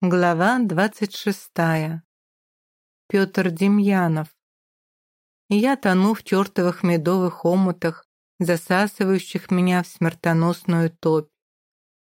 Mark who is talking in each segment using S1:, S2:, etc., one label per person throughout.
S1: Глава двадцать шестая. Петр Демьянов. Я тону в чертовых медовых омутах, засасывающих меня в смертоносную топь.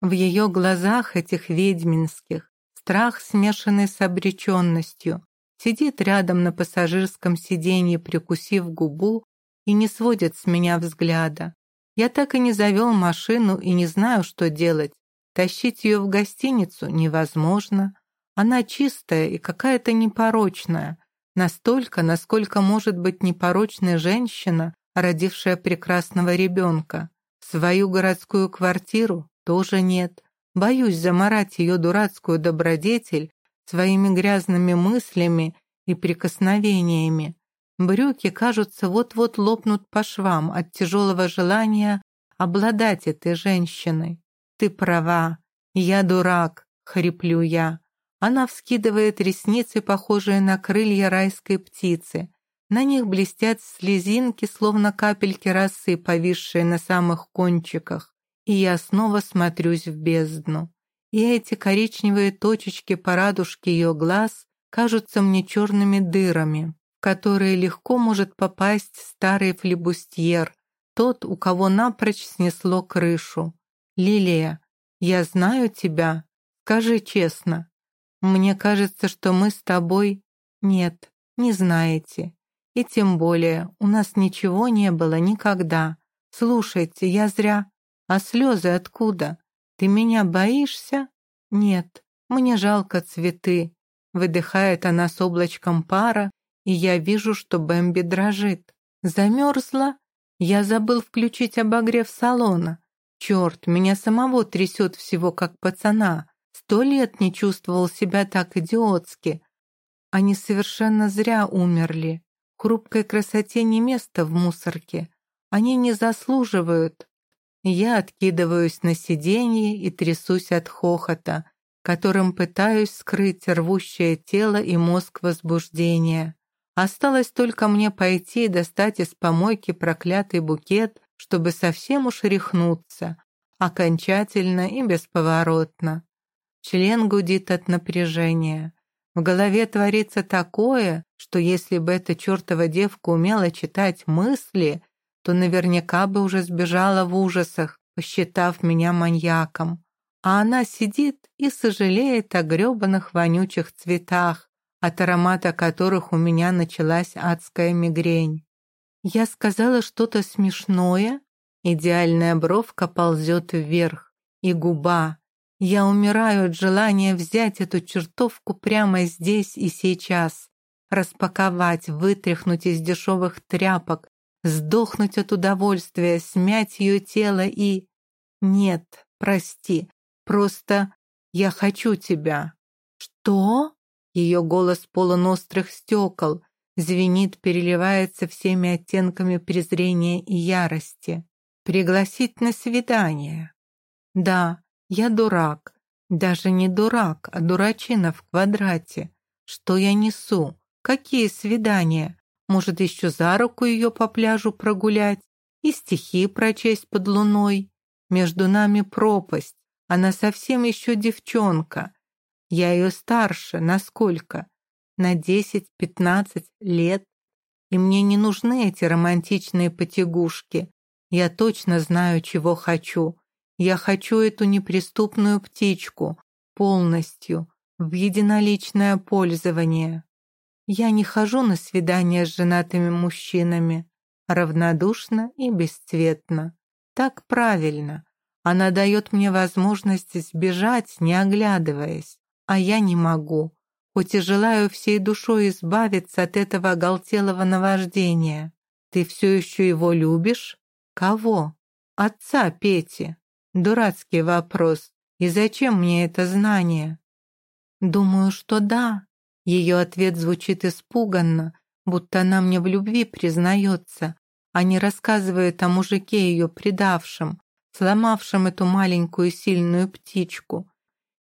S1: В ее глазах этих ведьминских страх, смешанный с обреченностью, сидит рядом на пассажирском сиденье, прикусив губу, и не сводит с меня взгляда. Я так и не завел машину и не знаю, что делать. Тащить ее в гостиницу невозможно. Она чистая и какая-то непорочная. Настолько, насколько может быть непорочная женщина, родившая прекрасного ребенка. Свою городскую квартиру тоже нет. Боюсь заморать ее дурацкую добродетель своими грязными мыслями и прикосновениями. Брюки, кажутся, вот-вот лопнут по швам от тяжелого желания обладать этой женщиной. «Ты права. Я дурак», — хриплю я. Она вскидывает ресницы, похожие на крылья райской птицы. На них блестят слезинки, словно капельки росы, повисшие на самых кончиках. И я снова смотрюсь в бездну. И эти коричневые точечки по радужке ее глаз кажутся мне черными дырами, в которые легко может попасть старый флебустьер, тот, у кого напрочь снесло крышу. «Лилия, я знаю тебя. Скажи честно. Мне кажется, что мы с тобой... Нет, не знаете. И тем более, у нас ничего не было никогда. Слушайте, я зря... А слезы откуда? Ты меня боишься? Нет, мне жалко цветы. Выдыхает она с облачком пара, и я вижу, что Бэмби дрожит. Замерзла? Я забыл включить обогрев салона. Черт, меня самого трясет всего как пацана. Сто лет не чувствовал себя так идиотски. Они совершенно зря умерли. Хрупкой красоте не место в мусорке. Они не заслуживают. Я откидываюсь на сиденье и трясусь от хохота, которым пытаюсь скрыть рвущее тело и мозг возбуждения. Осталось только мне пойти и достать из помойки проклятый букет чтобы совсем уж рехнуться, окончательно и бесповоротно. Член гудит от напряжения. В голове творится такое, что если бы эта чертова девка умела читать мысли, то наверняка бы уже сбежала в ужасах, посчитав меня маньяком. А она сидит и сожалеет о гребаных вонючих цветах, от аромата которых у меня началась адская мигрень. Я сказала что-то смешное. Идеальная бровка ползет вверх. И губа. Я умираю от желания взять эту чертовку прямо здесь и сейчас. Распаковать, вытряхнуть из дешевых тряпок, сдохнуть от удовольствия, смять ее тело и... Нет, прости, просто я хочу тебя. Что? Ее голос полон острых стекол звенит, переливается всеми оттенками презрения и ярости. Пригласить на свидание. Да, я дурак. Даже не дурак, а дурачина в квадрате. Что я несу? Какие свидания? Может, еще за руку ее по пляжу прогулять? И стихи прочесть под луной? Между нами пропасть. Она совсем еще девчонка. Я ее старше, насколько? На 10-15 лет, и мне не нужны эти романтичные потягушки. Я точно знаю, чего хочу. Я хочу эту неприступную птичку полностью, в единоличное пользование. Я не хожу на свидания с женатыми мужчинами, равнодушно и бесцветно. Так правильно. Она дает мне возможность сбежать, не оглядываясь, а я не могу хоть и желаю всей душой избавиться от этого оголтелого наваждения. Ты все еще его любишь? Кого? Отца Пети. Дурацкий вопрос. И зачем мне это знание? Думаю, что да. Ее ответ звучит испуганно, будто она мне в любви признается, а не рассказывает о мужике ее предавшем, сломавшем эту маленькую сильную птичку,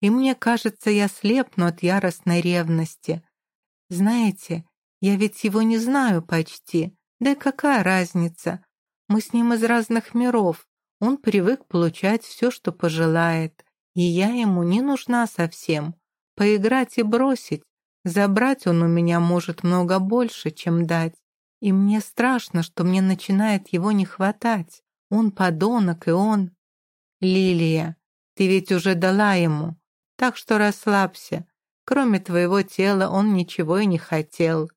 S1: и мне кажется, я слепну от яростной ревности. Знаете, я ведь его не знаю почти, да и какая разница? Мы с ним из разных миров, он привык получать все, что пожелает, и я ему не нужна совсем. Поиграть и бросить. Забрать он у меня может много больше, чем дать. И мне страшно, что мне начинает его не хватать. Он подонок, и он... Лилия, ты ведь уже дала ему, так что расслабься. Кроме твоего тела он ничего и не хотел.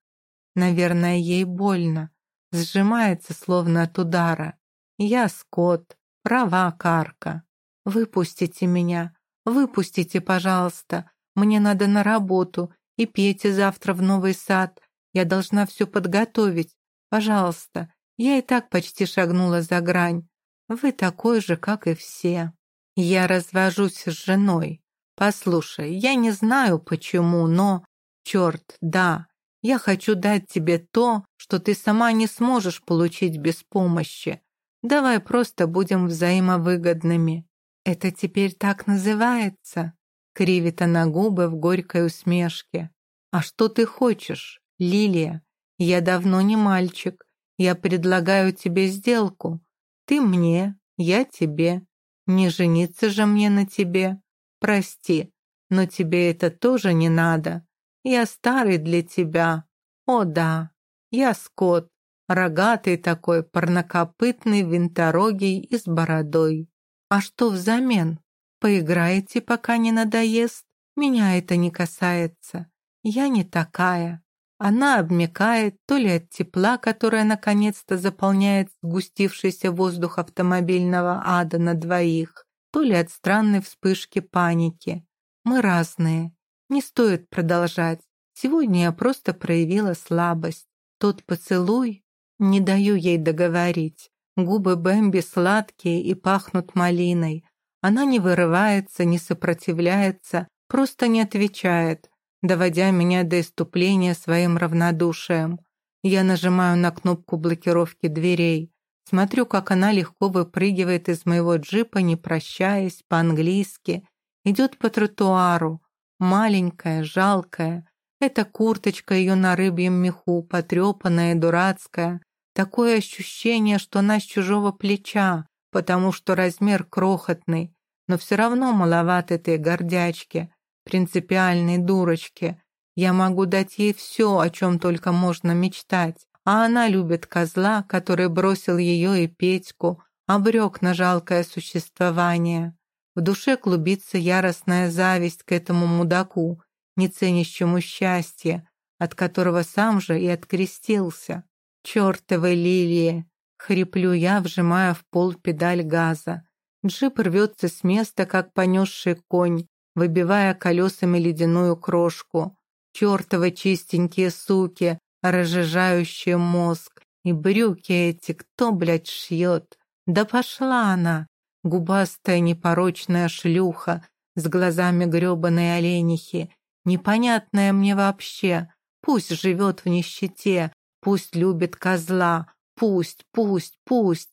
S1: Наверное, ей больно. Сжимается, словно от удара. Я скот, права карка. Выпустите меня, выпустите, пожалуйста. Мне надо на работу, и Пете завтра в новый сад. Я должна все подготовить. Пожалуйста, я и так почти шагнула за грань. Вы такой же, как и все. Я развожусь с женой. Послушай, я не знаю почему, но... Черт, да, я хочу дать тебе то, что ты сама не сможешь получить без помощи. Давай просто будем взаимовыгодными. Это теперь так называется? Кривит она губы в горькой усмешке. А что ты хочешь, Лилия? Я давно не мальчик. Я предлагаю тебе сделку. Ты мне, я тебе. Не жениться же мне на тебе. Прости, но тебе это тоже не надо. Я старый для тебя. О да, я скот, рогатый такой, парнокопытный, винторогий и с бородой. А что взамен? Поиграете, пока не надоест? Меня это не касается. Я не такая. Она обмекает то ли от тепла, которое наконец-то заполняет сгустившийся воздух автомобильного ада на двоих, то ли от странной вспышки паники. Мы разные. Не стоит продолжать. Сегодня я просто проявила слабость. Тот поцелуй... Не даю ей договорить. Губы Бэмби сладкие и пахнут малиной. Она не вырывается, не сопротивляется, просто не отвечает, доводя меня до иступления своим равнодушием. Я нажимаю на кнопку блокировки дверей. Смотрю, как она легко выпрыгивает из моего джипа, не прощаясь, по-английски. Идет по тротуару. Маленькая, жалкая. Эта курточка ее на рыбьем меху, потрепанная дурацкая. Такое ощущение, что она с чужого плеча, потому что размер крохотный. Но все равно маловат этой гордячки принципиальной дурочке. Я могу дать ей все, о чем только можно мечтать. А она любит козла, который бросил ее и Петьку, обрек на жалкое существование. В душе клубится яростная зависть к этому мудаку, не ценящему счастье, от которого сам же и открестился. Чертовы лилии! Хриплю я, вжимая в пол педаль газа. Джип рвется с места, как понесший конь, выбивая колесами ледяную крошку. Чертовы чистенькие суки, разжижающие мозг. И брюки эти кто, блядь, шьет? Да пошла она, губастая непорочная шлюха с глазами гребаной оленихи. Непонятная мне вообще. Пусть живет в нищете, пусть любит козла, пусть, пусть, пусть.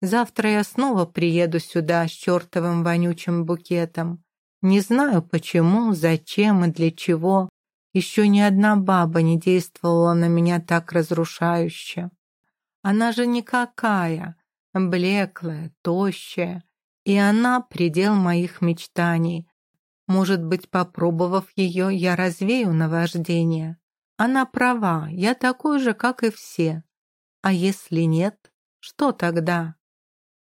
S1: Завтра я снова приеду сюда с чертовым вонючим букетом. Не знаю почему, зачем и для чего. Еще ни одна баба не действовала на меня так разрушающе. Она же никакая, блеклая, тощая. И она предел моих мечтаний. Может быть, попробовав ее, я развею наваждение. Она права, я такой же, как и все. А если нет, что тогда?